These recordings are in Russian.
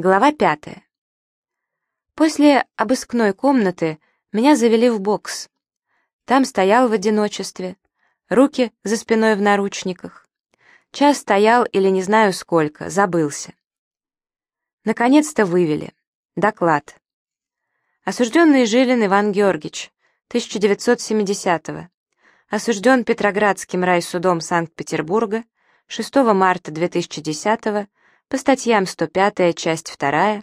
Глава пятая. После обыскной комнаты меня завели в бокс. Там стоял в одиночестве, руки за спиной в наручниках. Час стоял или не знаю сколько, забылся. Наконец-то вывели. Доклад. Осужденный Жилин Иван Георгиевич, 1970-го. Осужден Петроградским райсудом Санкт-Петербурга 6 марта 2010 го по статьям 105, часть 2,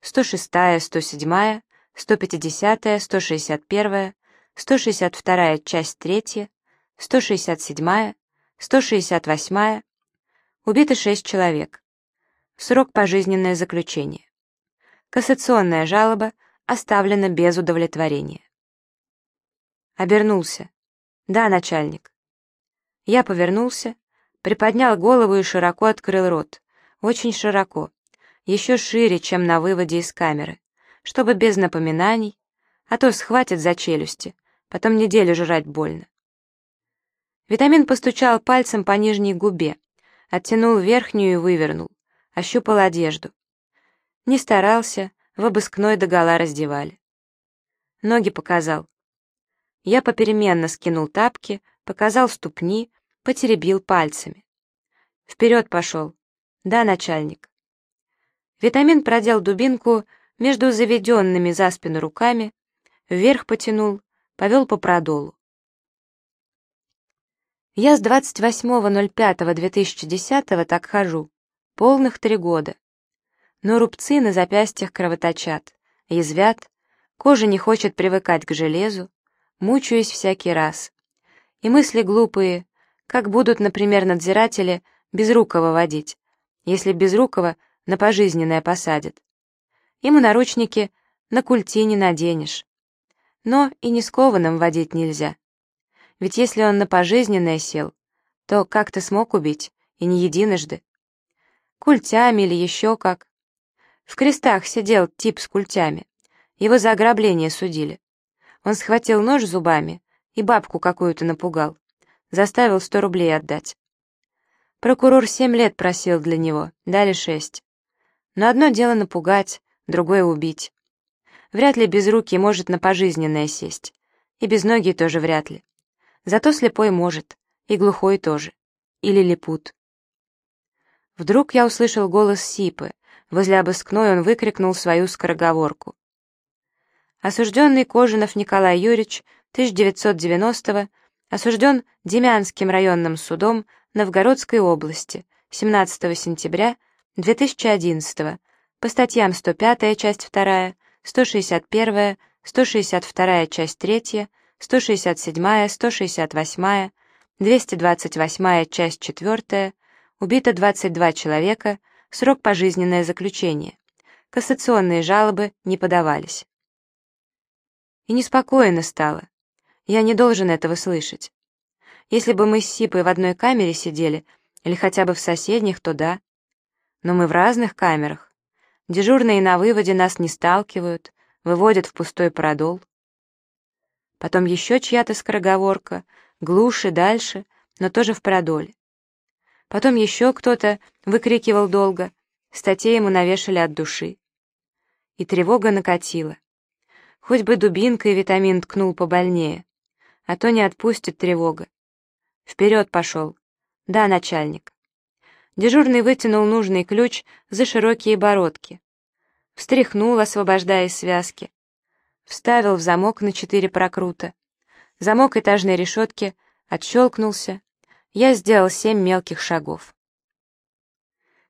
106, 107, 150, 161, 162, часть 3, 167, 168, убито 6 человек. Срок пожизненное заключение. Кассационная жалоба оставлена без удовлетворения. Обернулся. Да, начальник. Я повернулся, приподнял голову и широко открыл рот очень широко, еще шире, чем на выводе из камеры, чтобы без напоминаний, а то схватит за челюсти, потом неделю жрать больно. Витамин постучал пальцем по нижней губе, оттянул верхнюю и вывернул, ощупал одежду. Не старался, в обыскной догола раздевали. Ноги показал. Я попеременно скинул тапки, показал ступни, потеребил пальцами. Вперед пошел, «Да, начальник». Витамин продел дубинку между заведенными за спину руками, вверх потянул, повел по продолу. Я с 28.05.2010 так хожу, полных три года. Но рубцы на запястьях кровоточат, язвят, кожа не хочет привыкать к железу, мучаюсь всякий раз. И мысли глупые, как будут, например, надзиратели безрукого водить, если Безрукова на пожизненное посадят. Ему наручники на культи не наденешь. Но и не скованным водить нельзя. Ведь если он на пожизненное сел, то как-то смог убить, и не единожды. Культями или еще как. В крестах сидел тип с культями. Его за ограбление судили. Он схватил нож зубами и бабку какую-то напугал. Заставил сто рублей отдать. Прокурор семь лет просил для него, дали шесть. Но одно дело напугать, другое убить. Вряд ли без руки может на пожизненное сесть. И без ноги тоже вряд ли. Зато слепой может, и глухой тоже. Или липут. Вдруг я услышал голос Сипы. Возле обыскной он выкрикнул свою скороговорку. Осужденный Кожинов Николай Юрьевич, 1990-го, осужден Демянским районным судом Новгородской области 17 сентября 2011 по статьям 105 часть 2, 161, 162 часть 3, 167, 168, 228 часть 4, убито 22 человека, срок пожизненное заключение. Кассационные жалобы не подавались. И неспокойно стало. Я не должен этого слышать. Если бы мы с Сипой в одной камере сидели, или хотя бы в соседних, то да. Но мы в разных камерах. Дежурные на выводе нас не сталкивают, выводят в пустой продол. Потом еще чья-то скороговорка, глуше, дальше, но тоже в продоле. Потом еще кто-то выкрикивал долго, статей ему навешали от души. И тревога накатила. Хоть бы дубинкой витамин ткнул побольнее, а то не отпустит тревога. Вперед пошел. Да, начальник. Дежурный вытянул нужный ключ за широкие бородки. Встряхнул, освобождая связки. Вставил в замок на четыре прокрута. Замок этажной решетки отщелкнулся. Я сделал семь мелких шагов.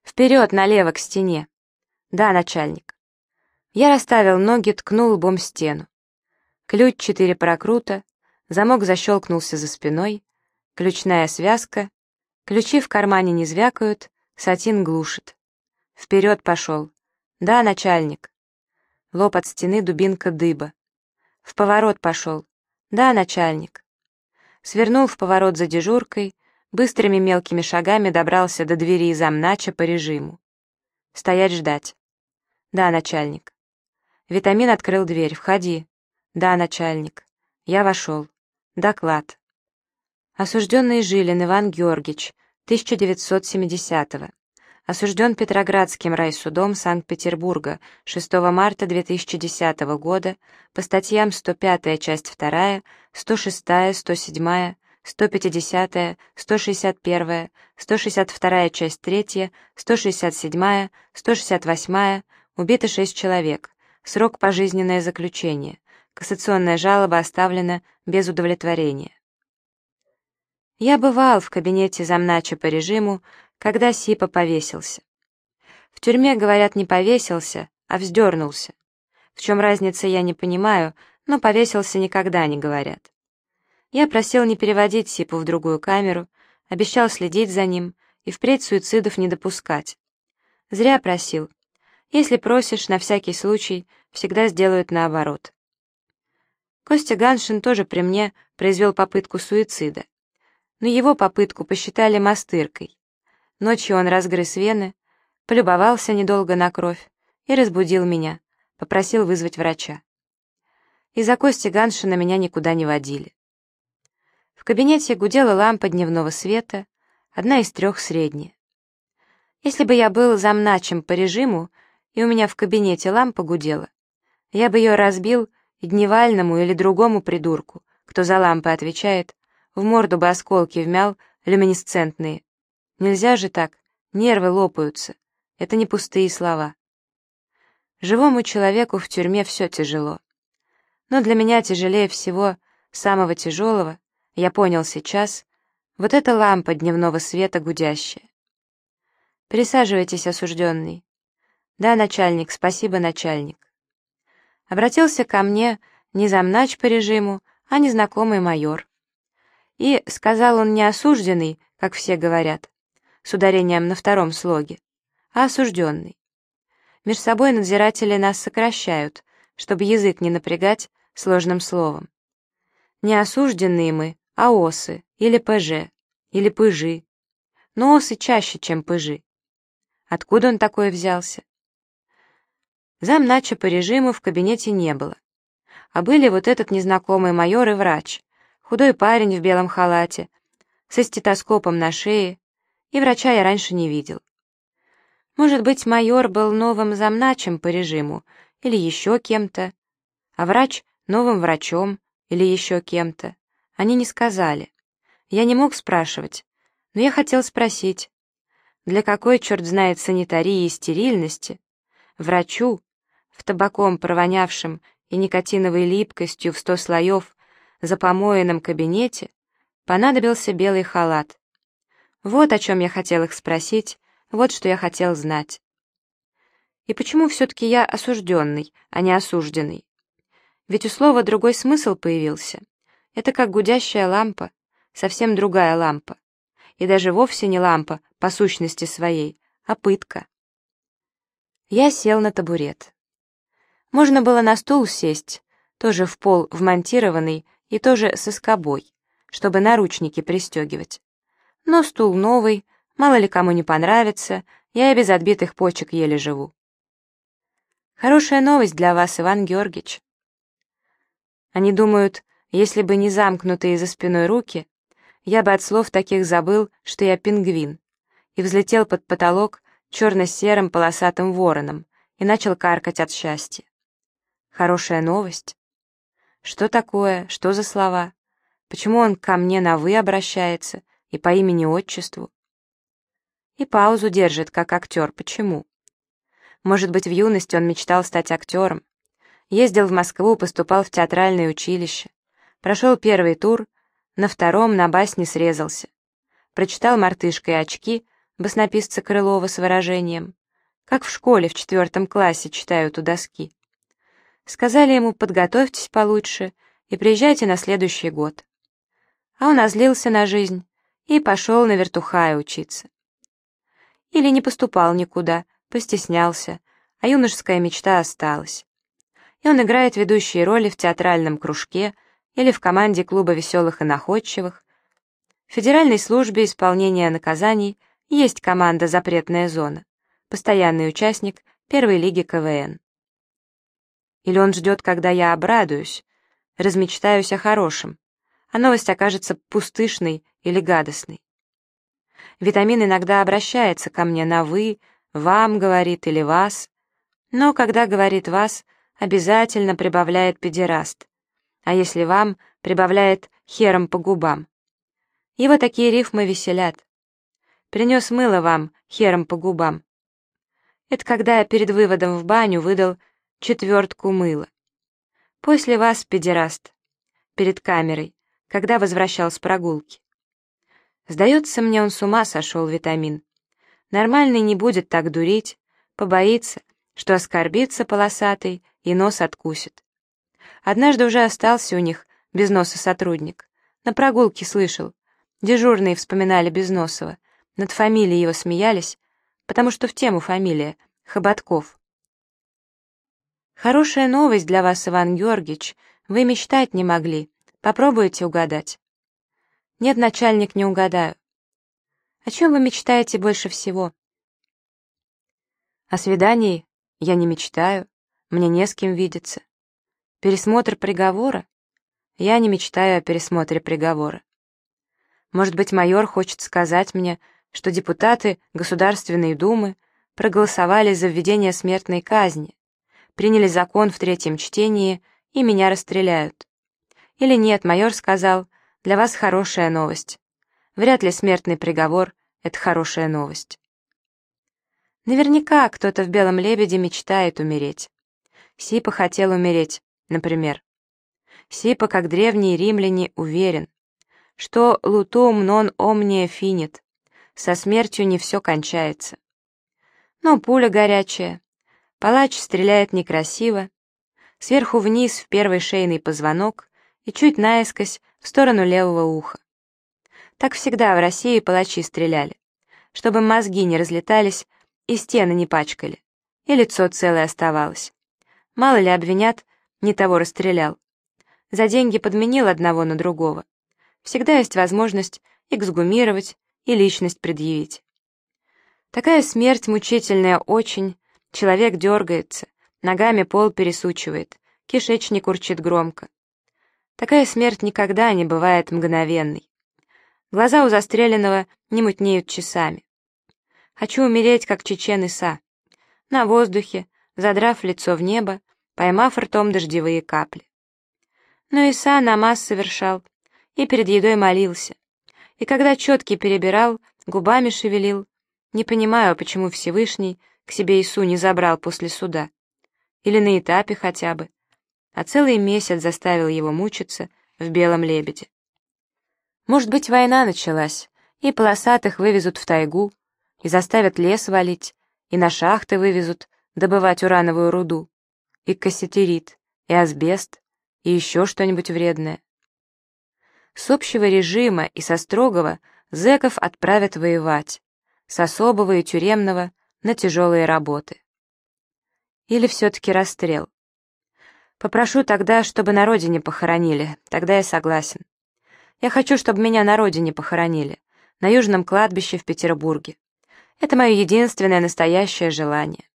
Вперед, налево, к стене. Да, начальник. Я расставил ноги, ткнул лбом стену. Ключ четыре прокрута, замок защелкнулся за спиной, Ключная связка. Ключи в кармане не звякают, сатин глушит. Вперед пошел. Да, начальник. Лоб от стены, дубинка дыба. В поворот пошел. Да, начальник. Свернул в поворот за дежуркой, быстрыми мелкими шагами добрался до двери замнача по режиму. Стоять ждать. Да, начальник. Витамин открыл дверь. Входи. Да, начальник. Я вошел. Доклад. Осужденный Жилин Иван Георгиевич, 1970-го. Осужден Петроградским райсудом Санкт-Петербурга 6 марта 2010 года по статьям 105 часть 2, 106, 107, 150, 161, 162 часть 3, 167, 168, убито 6 человек, срок пожизненное заключение, кассационная жалоба оставлена без удовлетворения. Я бывал в кабинете замнача по режиму, когда Сипа повесился. В тюрьме, говорят, не повесился, а вздернулся. В чем разница, я не понимаю, но повесился никогда не говорят. Я просил не переводить Сипу в другую камеру, обещал следить за ним и впредь суицидов не допускать. Зря просил. Если просишь, на всякий случай, всегда сделают наоборот. Костя Ганшин тоже при мне произвел попытку суицида. Но его попытку посчитали мастыркой. Ночью он разгрыз вены, полюбовался недолго на кровь и разбудил меня, попросил вызвать врача. Из-за Кости Ганшина меня никуда не водили. В кабинете гудела лампа дневного света, одна из трех средняя. Если бы я был замначем по режиму, и у меня в кабинете лампа гудела, я бы ее разбил дневальному или другому придурку, кто за лампой отвечает, в морду бы осколки вмял люминесцентные. Нельзя же так, нервы лопаются. Это не пустые слова. Живому человеку в тюрьме все тяжело. Но для меня тяжелее всего, самого тяжелого, я понял сейчас, вот эта лампа дневного света гудящая. Присаживайтесь, осужденный. Да, начальник, спасибо, начальник. Обратился ко мне не замнач по режиму, а незнакомый майор. И сказал он не осужденный, как все говорят, с ударением на втором слоге, а осужденный. Меж собой надзиратели нас сокращают, чтобы язык не напрягать сложным словом. Не осужденные мы, а осы, или ПЖ, или пыжи. Но осы чаще, чем пыжи. Откуда он такой взялся? Замнача по режиму в кабинете не было. А были вот этот незнакомый майор и врач, худой парень в белом халате, со стетоскопом на шее, и врача я раньше не видел. Может быть, майор был новым замначем по режиму или еще кем-то, а врач — новым врачом или еще кем-то. Они не сказали. Я не мог спрашивать, но я хотел спросить, для какой, черт знает, санитарии и стерильности врачу, в табаком провонявшем и никотиновой липкостью в сто слоев за помоенном кабинете, понадобился белый халат. Вот о чем я хотел их спросить, вот что я хотел знать. И почему все-таки я осужденный, а не осужденный? Ведь у слова другой смысл появился. Это как гудящая лампа, совсем другая лампа. И даже вовсе не лампа по сущности своей, а пытка. Я сел на табурет. Можно было на стул сесть, тоже в пол вмонтированный и тоже со скобой, чтобы наручники пристегивать. Но стул новый, мало ли кому не понравится, я и без отбитых почек еле живу. Хорошая новость для вас, Иван Георгиевич. Они думают, если бы не замкнутые за спиной руки, я бы от слов таких забыл, что я пингвин, и взлетел под потолок черно-серым полосатым вороном и начал каркать от счастья. Хорошая новость? Что такое? Что за слова? Почему он ко мне на «вы» обращается и по имени-отчеству? И паузу держит, как актер. Почему? Может быть, в юности он мечтал стать актером. Ездил в Москву, поступал в театральное училище. Прошел первый тур, на втором на басне срезался. Прочитал «Мартышка и очки» баснописца Крылова с выражением. Как в школе в четвертом классе читают у доски. Сказали ему, подготовьтесь получше и приезжайте на следующий год. А он озлился на жизнь и пошел на вертухая учиться. Или не поступал никуда, постеснялся, а юношеская мечта осталась. И он играет ведущие роли в театральном кружке, или в команде клуба веселых и находчивых. В Федеральной службе исполнения наказаний есть команда «Запретная зона», постоянный участник первой лиги КВН. Или он ждет, когда я обрадуюсь, размечтаюсь о хорошем, а новость окажется пустышной или гадостной. Витамин иногда обращается ко мне на «вы», «вам» говорит или «вас». Но когда говорит «вас», обязательно прибавляет педераст. А если «вам», прибавляет «хером по губам». Его такие рифмы веселят. Принес мыло вам, хером по губам. Это когда я перед выводом в баню выдал четвертку мыла. После вас, педераст, перед камерой, когда возвращал с прогулки. Сдается мне, он с ума сошел, витамин. Нормальный не будет так дурить, побоится, что оскорбится полосатый и нос откусит. Однажды уже остался у них без носа сотрудник. На прогулке слышал. Дежурные вспоминали Безносова. Над фамилией его смеялись, потому что в тему фамилия — Хоботков. Хорошая новость для вас, Иван Георгиевич. Вы мечтать не могли. Попробуйте угадать. Нет, начальник, не угадаю. О чем вы мечтаете больше всего? О свидании я не мечтаю, мне не с кем видеться. Пересмотр приговора? Я не мечтаю о пересмотре приговора. Может быть, майор хочет сказать мне, что депутаты Государственной Думы проголосовали за введение смертной казни, приняли закон в третьем чтении и меня расстреляют. Или нет, майор сказал, для вас хорошая новость. Вряд ли смертный приговор — это хорошая новость. Наверняка кто-то в «Белом лебеде» мечтает умереть. Сипа хотел умереть, например. Сипа, как древние римляне, уверен, что «лутум нон омния финит» — со смертью не все кончается. Но пуля горячая, палач стреляет некрасиво, сверху вниз в первый шейный позвонок и чуть наискось в сторону левого уха. Так всегда в России палачи стреляли, чтобы мозги не разлетались и стены не пачкали, и лицо целое оставалось. Мало ли обвинят, не того расстрелял. За деньги подменил одного на другого. Всегда есть возможность эксгумировать и личность предъявить. Такая смерть мучительная очень, человек дергается, ногами пол пересучивает, кишечник урчит громко. Такая смерть никогда не бывает мгновенной. Глаза у застреленного не мутнеют часами. Хочу умереть, как чечен Иса. На воздухе, задрав лицо в небо, поймав ртом дождевые капли. Но Иса намаз совершал и перед едой молился. И когда четкий перебирал, губами шевелил, не понимаю, почему Всевышний к себе Ису не забрал после суда. Или на этапе хотя бы а целый месяц заставил его мучиться в белом лебеде. Может быть, война началась, и полосатых вывезут в тайгу, и заставят лес валить, и на шахты вывезут добывать урановую руду, и кассетерит, и асбест, и еще что-нибудь вредное. С общего режима и со строгого зэков отправят воевать, с особого и тюремного на тяжелые работы. Или все-таки расстрел. Попрошу тогда, чтобы на родине похоронили, тогда я согласен. Я хочу, чтобы меня на родине похоронили, на Южном кладбище в Петербурге. Это мое единственное настоящее желание.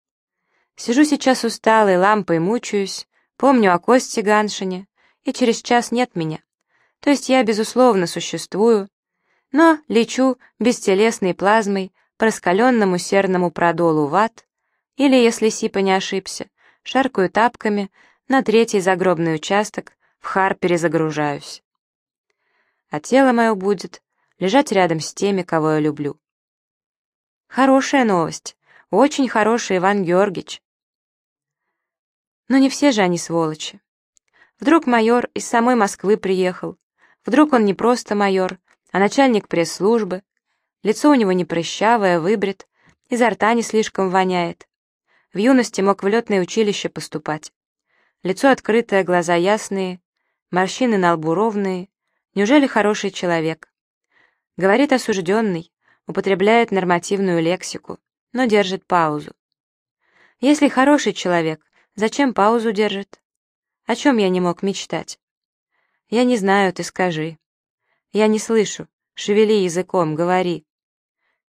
Сижу сейчас усталой, лампой мучаюсь, помню о Косте Ганшине, и через час нет меня. То есть я, безусловно, существую, но лечу бестелесной плазмой по раскаленному серному продолу в ад, или, если Сипа не ошибся, шаркаю тапками на третий загробный участок в хар перезагружаюсь. А тело мое будет лежать рядом с теми, кого я люблю. Хорошая новость, очень хорошая, Иван Георгиевич. Но не все же они сволочи. Вдруг майор из самой Москвы приехал, вдруг он не просто майор, а начальник пресс-службы, лицо у него не прыщавое, выбрит, изо рта не слишком воняет. В юности мог в летное училище поступать. Лицо открытое, глаза ясные, морщины на лбу ровные. Неужели хороший человек? Говорит осужденный, употребляет нормативную лексику, но держит паузу. Если хороший человек, зачем паузу держит? О чем я не мог мечтать? Я не знаю, ты скажи. Я не слышу. Шевели языком, говори.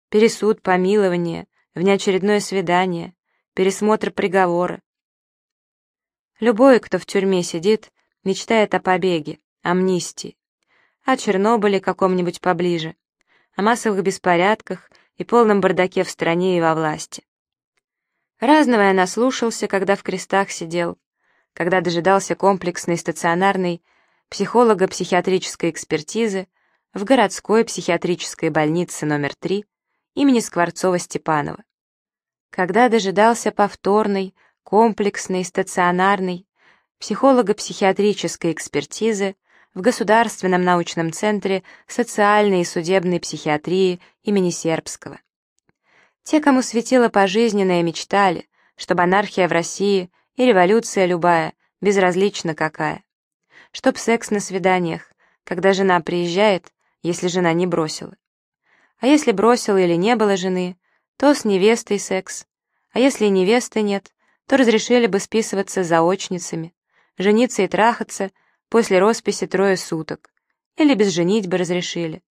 Пересуд, помилование, внеочередное свидание, пересмотр приговора, Любой, кто в тюрьме сидит, мечтает о побеге, амнистии, о Чернобыле каком-нибудь поближе, о массовых беспорядках и полном бардаке в стране и во власти. Разного я наслушался, когда в крестах сидел, когда дожидался комплексной стационарной психолого-психиатрической экспертизы в городской психиатрической больнице номер 3 имени Скворцова-Степанова, когда дожидался повторной, комплексной, стационарной психолого-психиатрической экспертизы в Государственном научном центре социальной и судебной психиатрии имени Сербского. Те, кому светила пожизненная, мечтали, чтобы анархия в России и революция любая, безразлично какая. Чтоб секс на свиданиях, когда жена приезжает, если жена не бросила. А если бросила или не было жены, то с невестой секс. А если невесты нет, то разрешили бы списываться заочницами, жениться и трахаться после росписи трое суток. Или без женитьбы разрешили.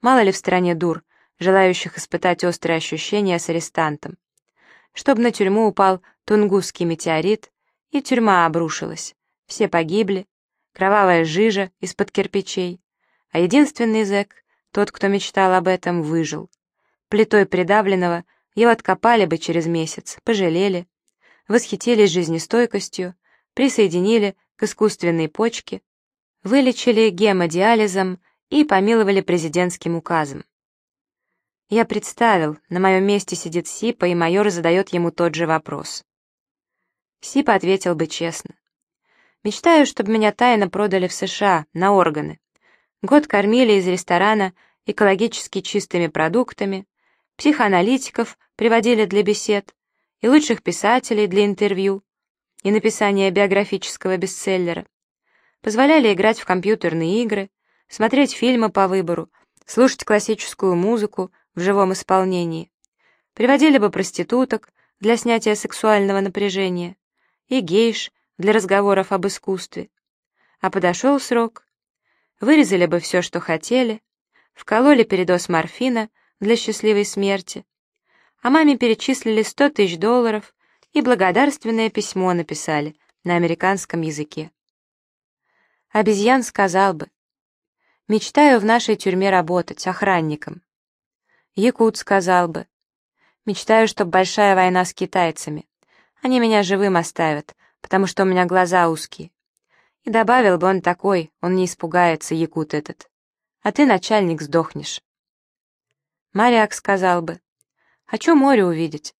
Мало ли в стране дур, желающих испытать острые ощущения с арестантом. Чтоб на тюрьму упал тунгусский метеорит, и тюрьма обрушилась. Все погибли, кровавая жижа из-под кирпичей, а единственный зэк, тот, кто мечтал об этом, выжил. Плитой придавленного его откопали бы через месяц, пожалели, восхитились жизнестойкостью, присоединили к искусственной почке, вылечили гемодиализом и помиловали президентским указом. Я представил, на моем месте сидит Сипа, и майор задает ему тот же вопрос. Сипа ответил бы честно. Мечтаю, чтобы меня тайно продали в США, на органы. Год кормили из ресторана экологически чистыми продуктами, психоаналитиков приводили для бесед и лучших писателей для интервью и написания биографического бестселлера. Позволяли играть в компьютерные игры, смотреть фильмы по выбору, слушать классическую музыку в живом исполнении. Приводили бы проституток для снятия сексуального напряжения и гейш для разговоров об искусстве. А подошел срок. Вырезали бы все, что хотели, вкололи передоз морфина для счастливой смерти, а маме перечислили 100 тысяч долларов и благодарственное письмо написали на американском языке. Обезьян сказал бы, «Мечтаю в нашей тюрьме работать охранником». Якут сказал бы, «Мечтаю, чтобы большая война с китайцами. Они меня живым оставят, потому что у меня глаза узкие». И добавил бы он такой, он не испугается, якут этот. А ты, начальник, сдохнешь. Моряк сказал бы, «Хочу море увидеть,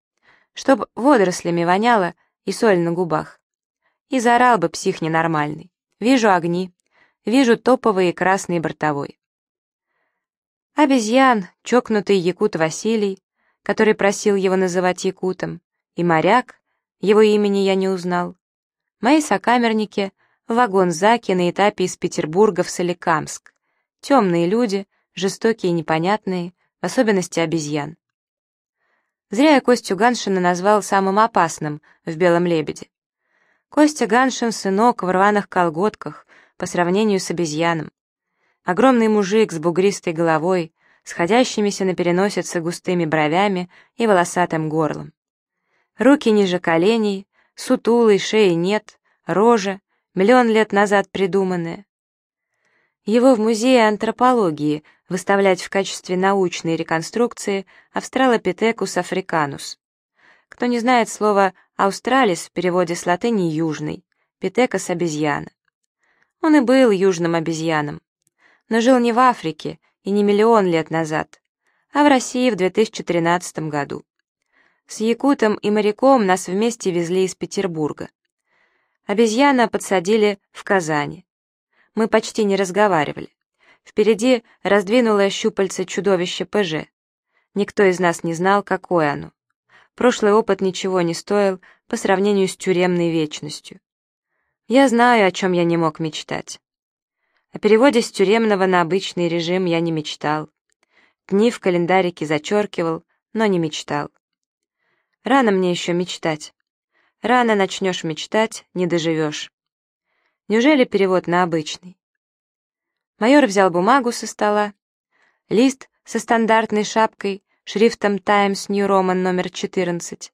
чтоб водорослями воняло и соль на губах». И заорал бы псих ненормальный. «Вижу огни, вижу топовый и красный бортовой». Обезьян, чокнутый якут Василий, который просил его называть якутом, и моряк, его имени я не узнал. Мои сокамерники — вагон Заки на этапе из Петербурга в Соликамск. Темные люди, жестокие и непонятные, в особенности обезьян. Зря я Костю Ганшина назвал самым опасным в «Белом лебеде». Костя Ганшин — сынок в рваных колготках по сравнению с обезьяном. Огромный мужик с бугристой головой, сходящимися на переносице густыми бровями и волосатым горлом. Руки ниже коленей, сутулой шеи нет, рожа, миллион лет назад придуманная. Его в Музее антропологии выставлять в качестве научной реконструкции Australopithecus africanus. Кто не знает слова «australis» в переводе с латыни «южный», «pithekos» — обезьяна. Он и был южным обезьяном, но жил не в Африке и не миллион лет назад, а в России в 2013 году. С Якутом и моряком нас вместе везли из Петербурга. Обезьяна подсадили в Казани. Мы почти не разговаривали. Впереди раздвинуло щупальце чудовище ПЖ. Никто из нас не знал, какое оно. Прошлый опыт ничего не стоил по сравнению с тюремной вечностью. Я знаю, о чем я не мог мечтать. О переводе с тюремного на обычный режим я не мечтал. Дни в календарике зачеркивал, но не мечтал. Рано мне еще мечтать. Рано начнешь мечтать, не доживешь. Неужели перевод на обычный? Майор взял бумагу со стола, лист со стандартной шапкой, шрифтом Times New Roman номер 14,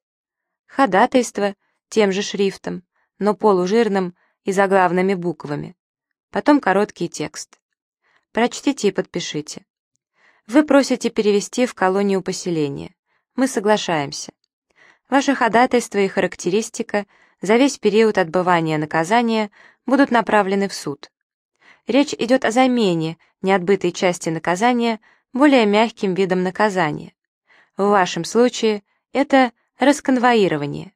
ходатайство тем же шрифтом, но полужирным и заглавными буквами. Потом короткий текст. Прочтите и подпишите. Вы просите перевести в колонию поселения. Мы соглашаемся. Ваше ходатайство и характеристика за весь период отбывания наказания будут направлены в суд. Речь идет о замене неотбытой части наказания более мягким видом наказания. В вашем случае это расконвоирование.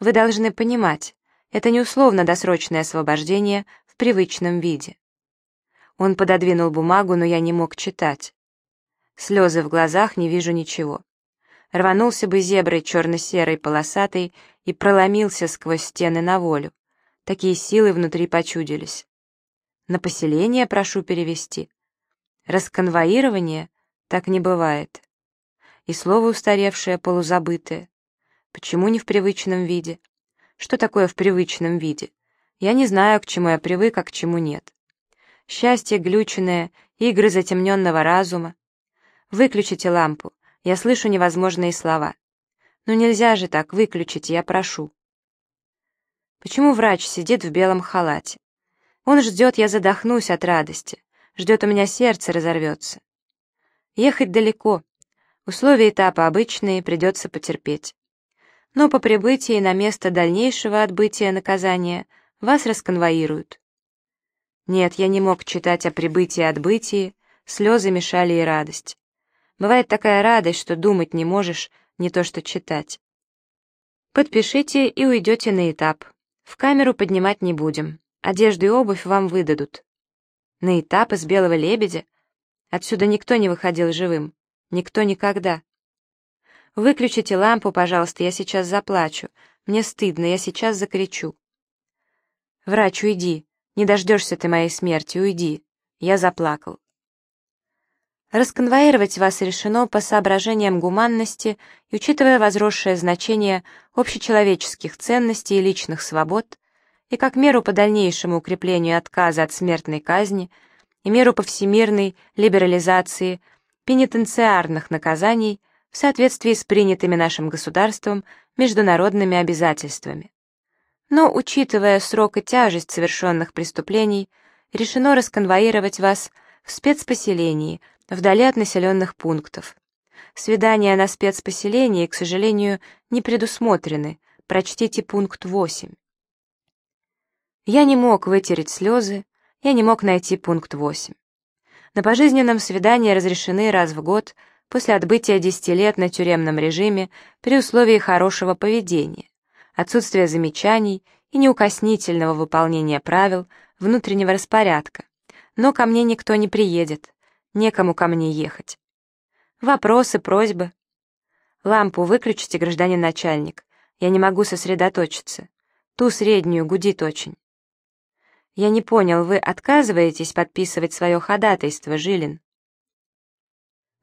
Вы должны понимать, это не условно-досрочное освобождение в привычном виде. Он пододвинул бумагу, но я не мог читать. Слезы в глазах, не вижу ничего. Рванулся бы зеброй черно-серой полосатой и проломился сквозь стены на волю. Такие силы внутри почудились. На поселение прошу перевести. Расконвоирование так не бывает. И слово устаревшее, полузабытое. Почему не в привычном виде? Что такое в привычном виде? Я не знаю, к чему я привык, а к чему нет. Счастье глюченное, игры затемненного разума. Выключите лампу, я слышу невозможные слова. Ну нельзя же так, выключите, я прошу. Почему врач сидит в белом халате? Он ждет, я задохнусь от радости. Ждет, у меня сердце разорвется. Ехать далеко. Условия этапа обычные, придется потерпеть. Но по прибытии на место дальнейшего отбытия наказания вас расконвоируют. Нет, я не мог читать о прибытии и отбытии, слезы мешали и радость. Бывает такая радость, что думать не можешь, не то что читать. Подпишите и уйдете на этап. В камеру поднимать не будем. Одежду и обувь вам выдадут. На этап из белого лебедя? Отсюда никто не выходил живым. Никто никогда. Выключите лампу, пожалуйста, я сейчас заплачу. Мне стыдно, я сейчас закричу. Врач, уйди. Не дождешься ты моей смерти, уйди. Я заплакал. Расконвоировать вас решено по соображениям гуманности и учитывая возросшее значение общечеловеческих ценностей и личных свобод, и как меру по дальнейшему укреплению отказа от смертной казни и меру по всемирной либерализации пенитенциарных наказаний в соответствии с принятыми нашим государством международными обязательствами. Но, учитывая срок и тяжесть совершенных преступлений, решено расконвоировать вас в спецпоселении, вдали от населенных пунктов. Свидания на спецпоселении, к сожалению, не предусмотрены, прочтите пункт 8. Я не мог вытереть слезы, я не мог найти пункт 8. На пожизненном свидании разрешены раз в год после отбытия 10 лет на тюремном режиме при условии хорошего поведения, отсутствия замечаний и неукоснительного выполнения правил внутреннего распорядка. Но ко мне никто не приедет, некому ко мне ехать. Вопросы, просьбы. Лампу выключите, гражданин начальник. Я не могу сосредоточиться. Ту среднюю гудит очень. Я не понял, вы отказываетесь подписывать свое ходатайство, Жилин?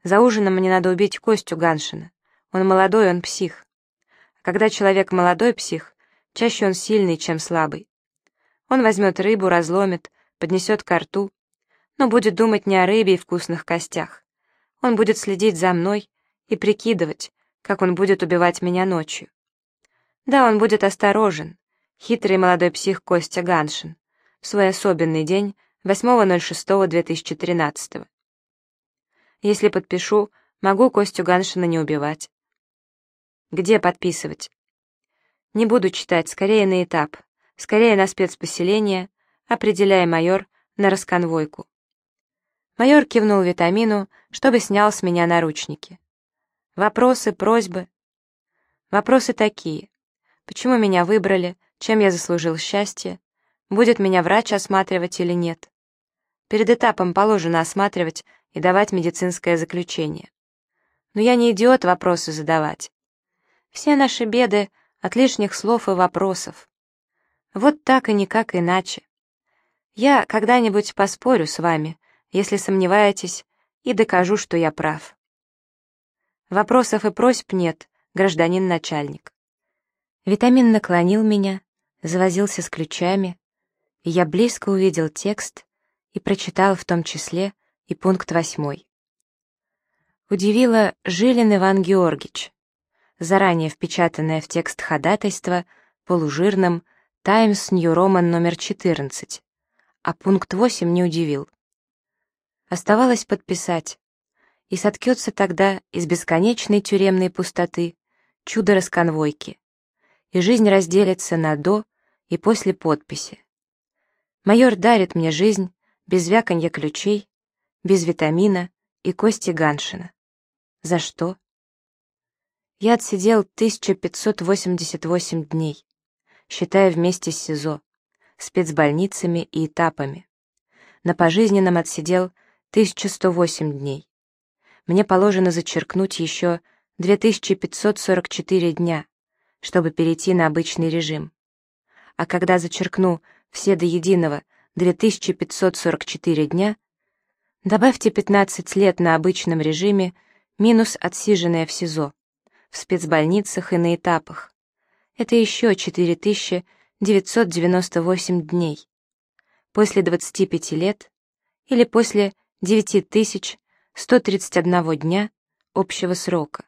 За ужином мне надо убить Костю Ганшина. Он молодой, он псих. Когда человек молодой псих, чаще он сильный, чем слабый. Он возьмет рыбу, разломит, поднесет ко рту, но будет думать не о рыбе и вкусных костях. Он будет следить за мной и прикидывать, как он будет убивать меня ночью. Да, он будет осторожен, хитрый молодой псих Костя Ганшин в свой особенный день 8.06.2013. Если подпишу, могу Костю Ганшина не убивать. Где подписывать? Не буду читать, скорее на этап, скорее на спецпоселение, определяя майор на расконвойку. Майор кивнул витамину, чтобы снял с меня наручники. Вопросы, просьбы. Вопросы такие. Почему меня выбрали, чем я заслужил счастье, будет меня врач осматривать или нет. Перед этапом положено осматривать и давать медицинское заключение. Но я не идиот вопросы задавать. Все наши беды от лишних слов и вопросов. Вот так и никак иначе. Я когда-нибудь поспорю с вами, если сомневаетесь, и докажу, что я прав. Вопросов и просьб нет, гражданин начальник. Витамин наклонил меня, завозился с ключами, и я близко увидел текст и прочитал в том числе и пункт восьмой. Удивило Жилин Иван Георгиевич, заранее впечатанное в текст ходатайства полужирным «Таймс Нью Роман номер 14», а пункт 8 не удивил. Оставалось подписать, и соткется тогда из бесконечной тюремной пустоты чудо расконвойки, и жизнь разделится на «до» и после подписи. Майор дарит мне жизнь без вяканья ключей, без витамина и кости Ганшина. За что? Я отсидел 1588 дней, считая вместе с СИЗО, спецбольницами и этапами. На пожизненном отсидел 1108 дней. Мне положено зачеркнуть еще 2544 дня, чтобы перейти на обычный режим. А когда зачеркну все до единого 2544 дня, добавьте 15 лет на обычном режиме минус отсиженное в СИЗО, в спецбольницах и на этапах. Это еще 4998 дней после 25 лет или после 9131 дня общего срока,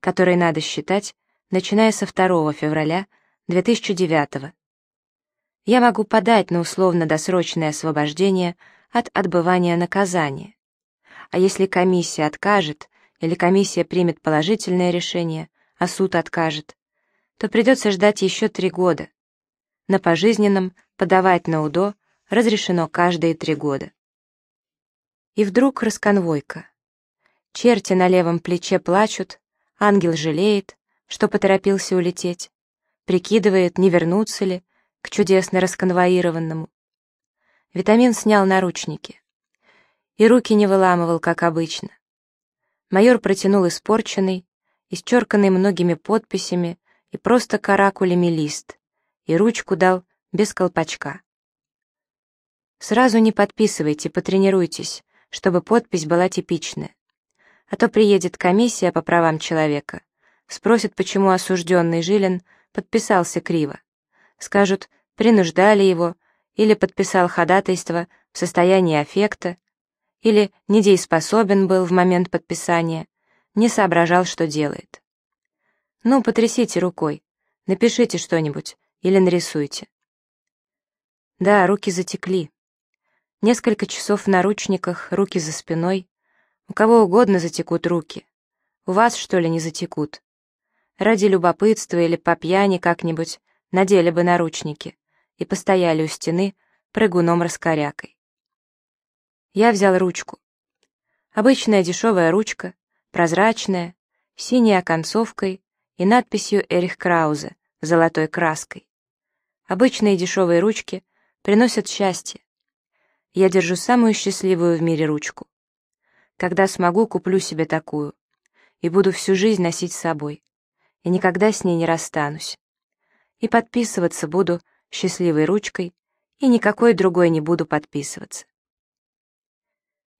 который надо считать, начиная со 2 февраля 2009 Я могу подать на условно-досрочное освобождение от отбывания наказания. А если комиссия откажет или комиссия примет положительное решение, а суд откажет, то придется ждать еще три года. На пожизненном подавать на УДО разрешено каждые три года. И вдруг расконвойка. Черти на левом плече плачут, ангел жалеет, что поторопился улететь, прикидывает, не вернуться ли к чудесно расконвоированному. Витамин снял наручники. И руки не выламывал, как обычно. Майор протянул испорченный, исчерканный многими подписями и просто каракулями лист, и ручку дал без колпачка. Сразу не подписывайте, потренируйтесь, чтобы подпись была типичная. А то приедет комиссия по правам человека, спросит, почему осужденный Жилин подписался криво. Скажут, принуждали его, или подписал ходатайство в состоянии аффекта, или недееспособен был в момент подписания, не соображал, что делает. Ну, потрясите рукой, напишите что-нибудь или нарисуйте. Да, руки затекли. Несколько часов в наручниках, руки за спиной. У кого угодно затекут руки. У вас, что ли, не затекут? Ради любопытства или по пьяни как-нибудь надели бы наручники и постояли у стены прыгуном-раскорякой. Я взял ручку. Обычная дешевая ручка, прозрачная, синяя оконцовкой и надписью «Эрих Краузе» золотой краской. Обычные дешевые ручки приносят счастье, я держу самую счастливую в мире ручку. Когда смогу, куплю себе такую. И буду всю жизнь носить с собой. И никогда с ней не расстанусь. И подписываться буду счастливой ручкой, и никакой другой не буду подписываться.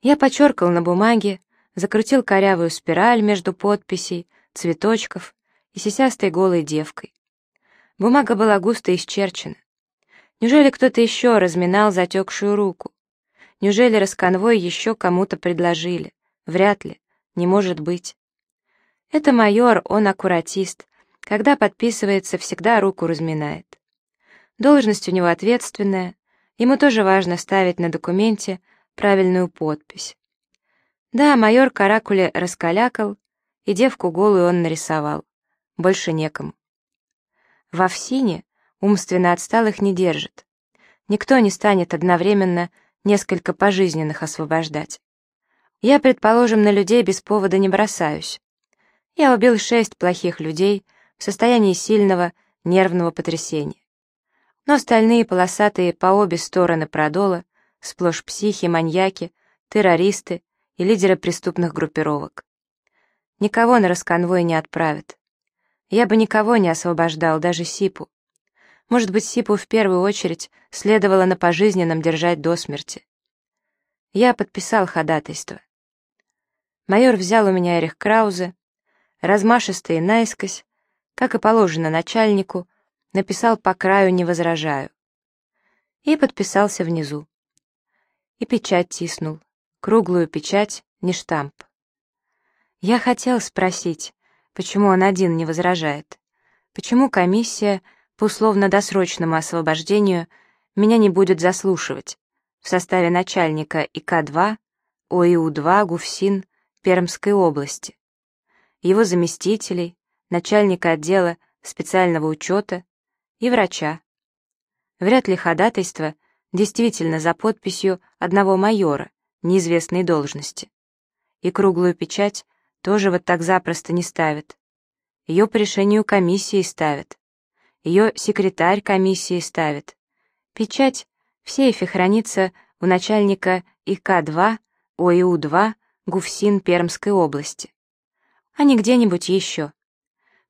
Я почеркал на бумаге, закрутил корявую спираль между подписей, цветочков и сисястой голой девкой. Бумага была густо исчерчена. Неужели кто-то еще разминал затекшую руку? Неужели расконвой еще кому-то предложили? Вряд ли. Не может быть. Это майор, он аккуратист. Когда подписывается, всегда руку разминает. Должность у него ответственная. Ему тоже важно ставить на документе правильную подпись. Да, майор каракули раскалякал, и девку голую он нарисовал. Больше некому. В Овсине умственно отсталых не держит. Никто не станет одновременно несколько пожизненных освобождать. Я, предположим, на людей без повода не бросаюсь. Я убил шесть плохих людей в состоянии сильного нервного потрясения. Но остальные полосатые по обе стороны продола, сплошь психи, маньяки, террористы и лидеры преступных группировок. Никого на расконвой не отправят. Я бы никого не освобождал, даже Сипу. Может быть, Сипу в первую очередь следовало на пожизненном держать до смерти. Я подписал ходатайство. Майор взял у меня Эрих Краузе, размашистый наискось, как и положено начальнику, написал по краю «не возражаю» и подписался внизу. И печать тиснул, круглую печать, не штамп. Я хотел спросить, почему он один не возражает, почему комиссия по условно-досрочному освобождению меня не будет заслушивать в составе начальника ИК-2, ОИУ-2, ГУФСИН Пермской области, его заместителей, начальника отдела специального учета и врача. Вряд ли ходатайство действительно за подписью одного майора неизвестной должности. И круглую печать тоже вот так запросто не ставят. Ее по решению комиссии ставят. Ее секретарь комиссии ставит. Печать в сейфе хранится у начальника ИК-2, ОИУ-2, ГУФСИН Пермской области. А не где-нибудь еще.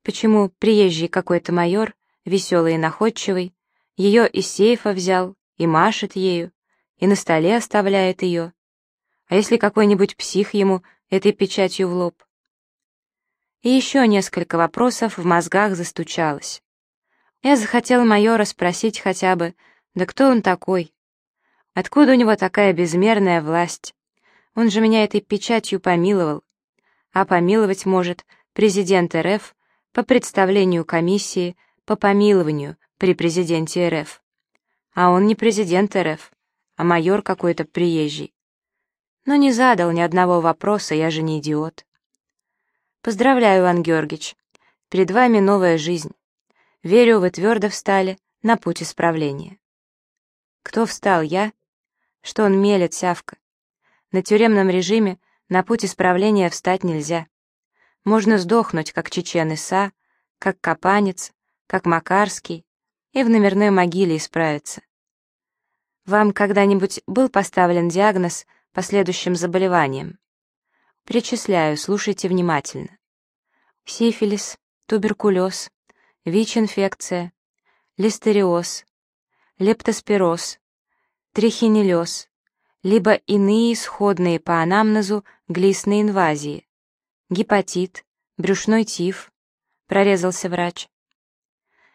Почему приезжий какой-то майор, веселый и находчивый, ее из сейфа взял и машет ею, и на столе оставляет ее? А если какой-нибудь псих ему этой печатью в лоб? И еще несколько вопросов в мозгах застучалось. Я захотел майора спросить хотя бы, да кто он такой? Откуда у него такая безмерная власть? Он же меня этой печатью помиловал. А помиловать может президент РФ по представлению комиссии по помилованию при президенте РФ. А он не президент РФ, а майор какой-то приезжий. Но не задал ни одного вопроса, я же не идиот. Поздравляю, Иван Георгиевич. Перед вами новая жизнь. Верю, вы твердо встали на путь исправления. Кто встал, я? Что он мелет, сявка? На тюремном режиме на путь исправления встать нельзя. Можно сдохнуть, как чечен Иса, как Капанец, как Макарский, и в номерной могиле исправиться. Вам когда-нибудь был поставлен диагноз последующим заболеванием? Перечисляю, слушайте внимательно. Сифилис, туберкулез, ВИЧ-инфекция, листериоз, лептоспироз, трихинеллез, либо иные исходные по анамнезу глистные инвазии, гепатит, брюшной тиф, прорезался врач.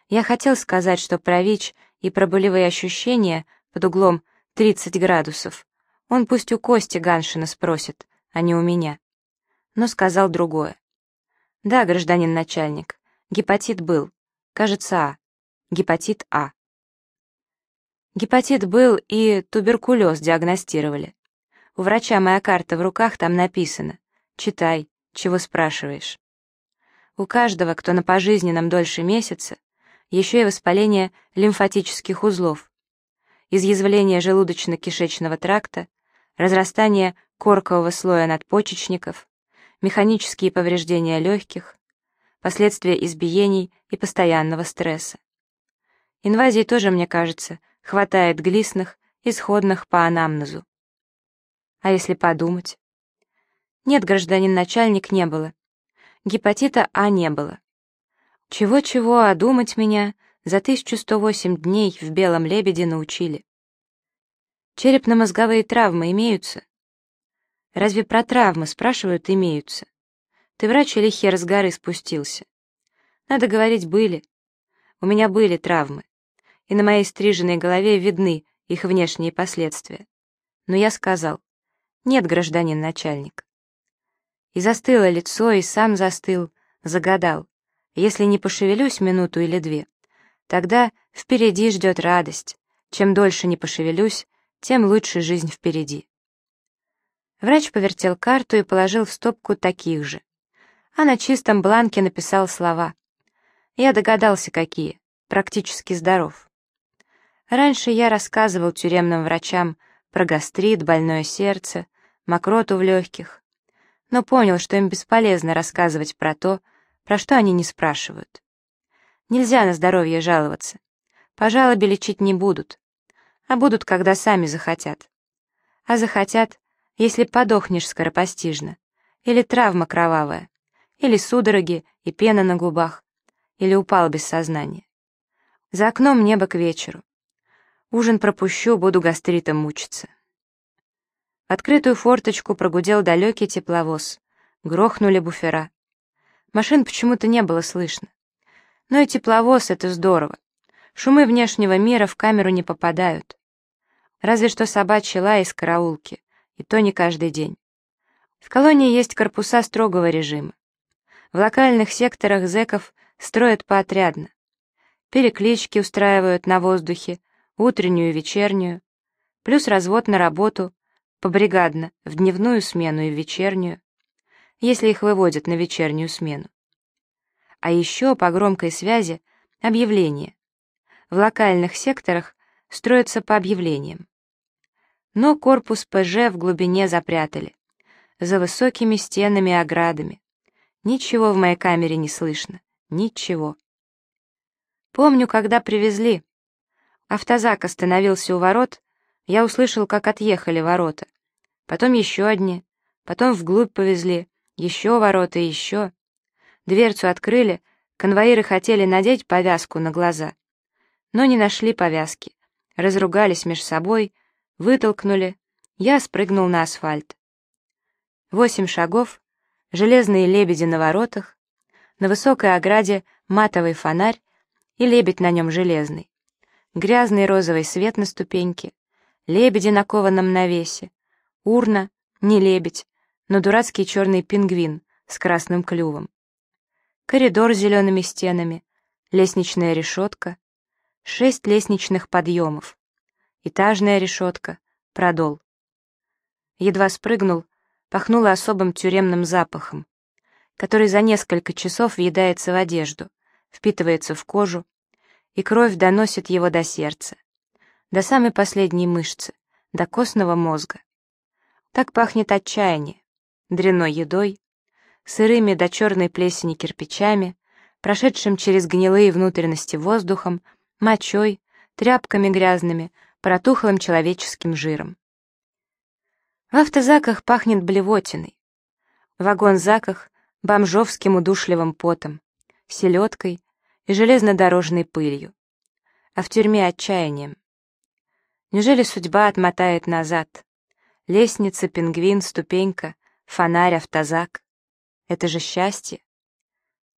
Я хотел сказать, что про ВИЧ и про болевые ощущения под углом 30 градусов он пусть у Кости Ганшина спросит, а не у меня. Но сказал другое. Да, гражданин начальник, гепатит был, Кажется, А. Гепатит А. Гепатит был и туберкулез диагностировали. У врача моя карта в руках, там написано. Читай, чего спрашиваешь. У каждого, кто на пожизненном дольше месяца, еще и воспаление лимфатических узлов, изъязвление желудочно-кишечного тракта, разрастание коркового слоя надпочечников, механические повреждения легких, последствия избиений и постоянного стресса. Инвазии тоже, мне кажется, хватает глистных, исходных по анамнезу. А если подумать? Нет, гражданин начальник, не было. Гепатита А не было. Чего-чего, а думать меня за 1108 дней в «Белом лебеде» научили. Черепно-мозговые травмы имеются? Разве про травмы спрашивают имеются? Ты врач или хер с горы спустился? Надо говорить, были. У меня были травмы, и на моей стриженной голове видны их внешние последствия. Но я сказал, нет, гражданин начальник. И застыло лицо, и сам застыл, загадал. Если не пошевелюсь минуту или две, тогда впереди ждет радость. Чем дольше не пошевелюсь, тем лучше жизнь впереди. Врач повертел карту и положил в стопку таких же а на чистом бланке написал слова. Я догадался, какие. Практически здоров. Раньше я рассказывал тюремным врачам про гастрит, больное сердце, мокроту в легких, но понял, что им бесполезно рассказывать про то, про что они не спрашивают. Нельзя на здоровье жаловаться. По жалобе лечить не будут, а будут, когда сами захотят. А захотят, если подохнешь скоропостижно, или травма кровавая, или судороги и пена на губах, или упал без сознания. За окном небо к вечеру. Ужин пропущу, буду гастритом мучиться. В открытую форточку прогудел далекий тепловоз. Грохнули буфера. Машин почему-то не было слышно. Но и тепловоз — это здорово. Шумы внешнего мира в камеру не попадают. Разве что собачья лай из караулки, и то не каждый день. В колонии есть корпуса строгого режима. В локальных секторах зэков строят поотрядно. Переклички устраивают на воздухе, утреннюю и вечернюю, плюс развод на работу, побригадно, в дневную смену и в вечернюю. если их выводят на вечернюю смену. А еще по громкой связи объявление. В локальных секторах строятся по объявлениям. Но корпус ПЖ в глубине запрятали, за высокими стенами и оградами. Ничего в моей камере не слышно, ничего. Помню, когда привезли. Автозак остановился у ворот, я услышал, как отъехали ворота. Потом еще одни, потом вглубь повезли, еще ворота и еще. Дверцу открыли, конвоиры хотели надеть повязку на глаза, но не нашли повязки, разругались меж собой, вытолкнули, я спрыгнул на асфальт. Восемь шагов, железные лебеди на воротах, на высокой ограде матовый фонарь и лебедь на нем железный, грязный розовый свет на ступеньке, лебеди на кованом навесе, урна, не лебедь, но дурацкий черный пингвин с красным клювом, коридор с зелеными стенами, лестничная решетка, шесть лестничных подъемов, этажная решетка, продол. Едва спрыгнул, пахнуло особым тюремным запахом, который за несколько часов въедается в одежду, впитывается в кожу, и кровь доносит его до сердца, до самой последней мышцы, до костного мозга. Так пахнет отчаяние, дряной едой, сырыми до черной плесени кирпичами, прошедшим через гнилые внутренности воздухом, мочой, тряпками грязными, протухлым человеческим жиром. В автозаках пахнет блевотиной, в вагон-заках — бомжовским удушливым потом, селедкой и железнодорожной пылью, а в тюрьме — отчаянием. Неужели судьба отмотает назад? Лестница, пингвин, ступенька, фонарь, автозак. Это же счастье.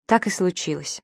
Так и случилось.